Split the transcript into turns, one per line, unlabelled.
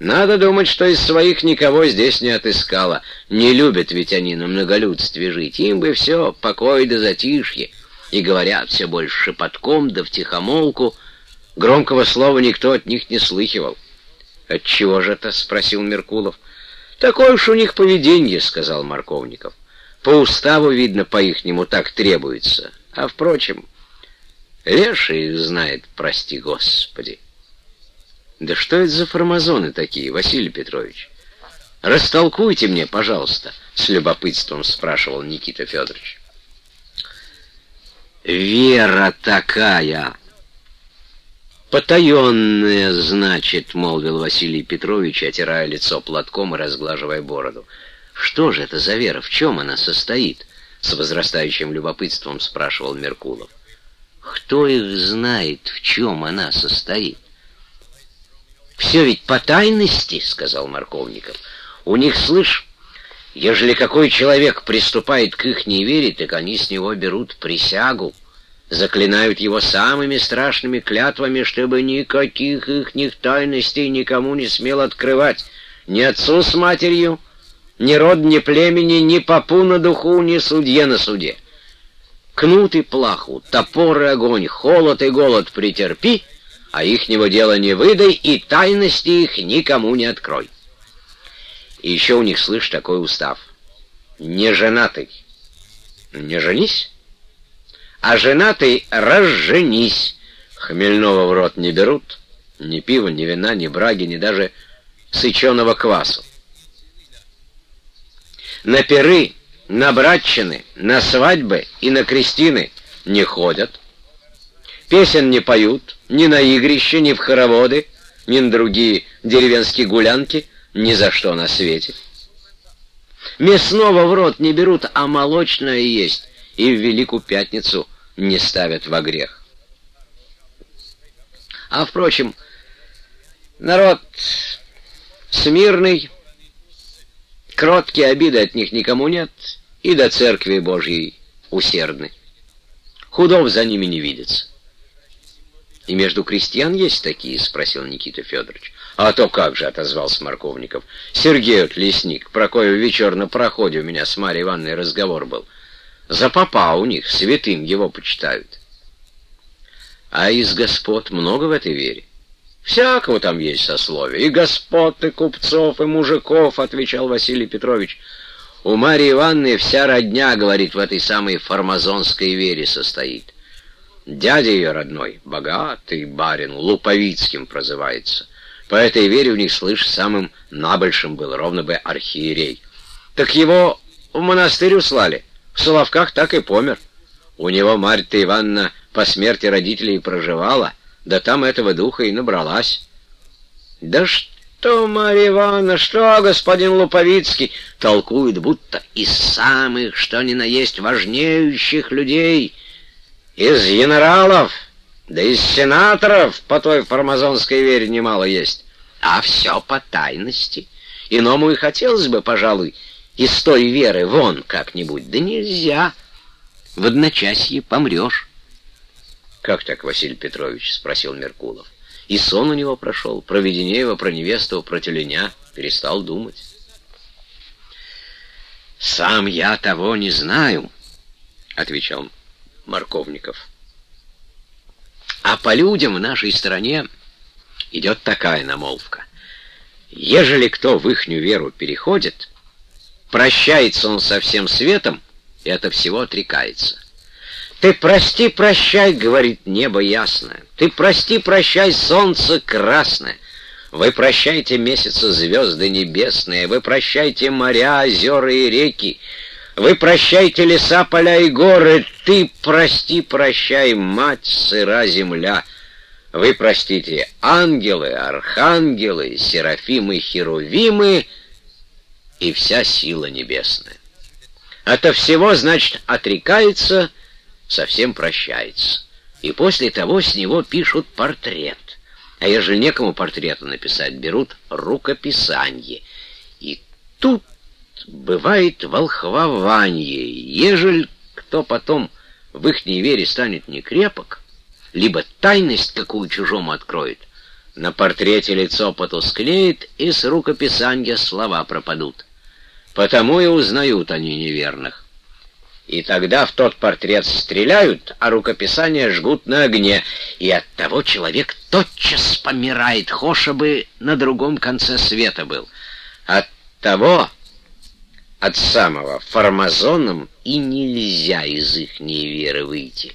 Надо думать, что из своих никого здесь не отыскала. Не любят ведь они на многолюдстве жить. Им бы все, покой да затишье. И говорят все больше шепотком да втихомолку. Громкого слова никто от них не слыхивал. «Отчего же это?» — спросил Меркулов. «Такое уж у них поведение», — сказал Марковников. «По уставу, видно, по-ихнему так требуется. А, впрочем, леший их знает, прости господи». «Да что это за формазоны такие, Василий Петрович? Растолкуйте мне, пожалуйста», — с любопытством спрашивал Никита Федорович. «Вера такая!» «Потаенная, значит», — молвил Василий Петрович, отирая лицо платком и разглаживая бороду. «Что же это за вера? В чем она состоит?» — с возрастающим любопытством спрашивал Меркулов. «Кто их знает, в чем она состоит?» «Все ведь по тайности», — сказал Марковников. «У них, слышь, ежели какой человек приступает к их невере, так они с него берут присягу, заклинают его самыми страшными клятвами, чтобы никаких ихних тайностей никому не смел открывать, ни отцу с матерью, ни род, ни племени, ни попу на духу, ни судье на суде. Кнут и плаху, топор и огонь, холод и голод претерпи — а ихнего дела не выдай и тайности их никому не открой. И еще у них, слышь, такой устав. Не женатый. Не женись. А женатый разженись. Хмельного в рот не берут. Ни пива, ни вина, ни браги, ни даже сыченого квасу. На перы, на братчины, на свадьбы и на крестины не ходят. Песен не поют, ни на игрище, ни в хороводы, ни на другие деревенские гулянки, ни за что на свете. Мясного в рот не берут, а молочное есть, и в Великую Пятницу не ставят во грех. А, впрочем, народ смирный, кроткие обиды от них никому нет, и до церкви Божьей усердны. Худов за ними не видится. «И между крестьян есть такие?» — спросил Никита Федорович. «А то как же!» — отозвался Марковников. «Сергей вот лесник, про кое вечер на проходе у меня с Марьей Ивановной разговор был. За папа у них, святым его почитают». «А из господ много в этой вере?» «Всякого там есть сословия. И господ, и купцов, и мужиков», — отвечал Василий Петрович. «У Марьи Ивановны вся родня, — говорит, — в этой самой формазонской вере состоит». Дядя ее родной, богатый барин, Луповицким прозывается. По этой вере у них, слышь, самым набольшим был, ровно бы архиерей. Так его в монастырь услали, в Соловках так и помер. У него Марья Ивановна по смерти родителей проживала, да там этого духа и набралась. Да что, Марья Ивановна, что, господин Луповицкий, толкует, будто из самых, что ни на есть, важнейших людей — из генералов, да из сенаторов по той формазонской вере немало есть. А все по тайности. Иному и хотелось бы, пожалуй, из той веры вон как-нибудь. Да нельзя. В одночасье помрешь. «Как так, Василий Петрович?» — спросил Меркулов. И сон у него прошел, про Веденеева, про невесту, про теленя. Перестал думать. «Сам я того не знаю», — отвечал Марковников. А по людям в нашей стране идет такая намолвка. Ежели кто в ихнюю веру переходит, прощается он со всем светом и от всего отрекается. «Ты прости, прощай», — говорит небо ясное. «Ты прости, прощай, солнце красное». Вы прощайте месяцы звезды небесные, Вы прощайте моря, озера и реки, вы прощайте леса, поля и горы, ты прости, прощай, мать, сыра земля. Вы простите ангелы, архангелы, серафимы, херувимы и вся сила небесная. Ото всего, значит, отрекается, совсем прощается. И после того с него пишут портрет. А ежели некому портрета написать, берут рукописание. И тут бывает волхвование. Ежель кто потом в ихней вере станет некрепок, либо тайность какую чужому откроет, На портрете лицо потускнеет, и с рукописанья слова пропадут. Потому и узнают они неверных. И тогда в тот портрет стреляют, а рукописание жгут на огне, и от того человек тотчас помирает, хоша бы на другом конце света был. От того, от самого формазоном и нельзя из их веры выйти.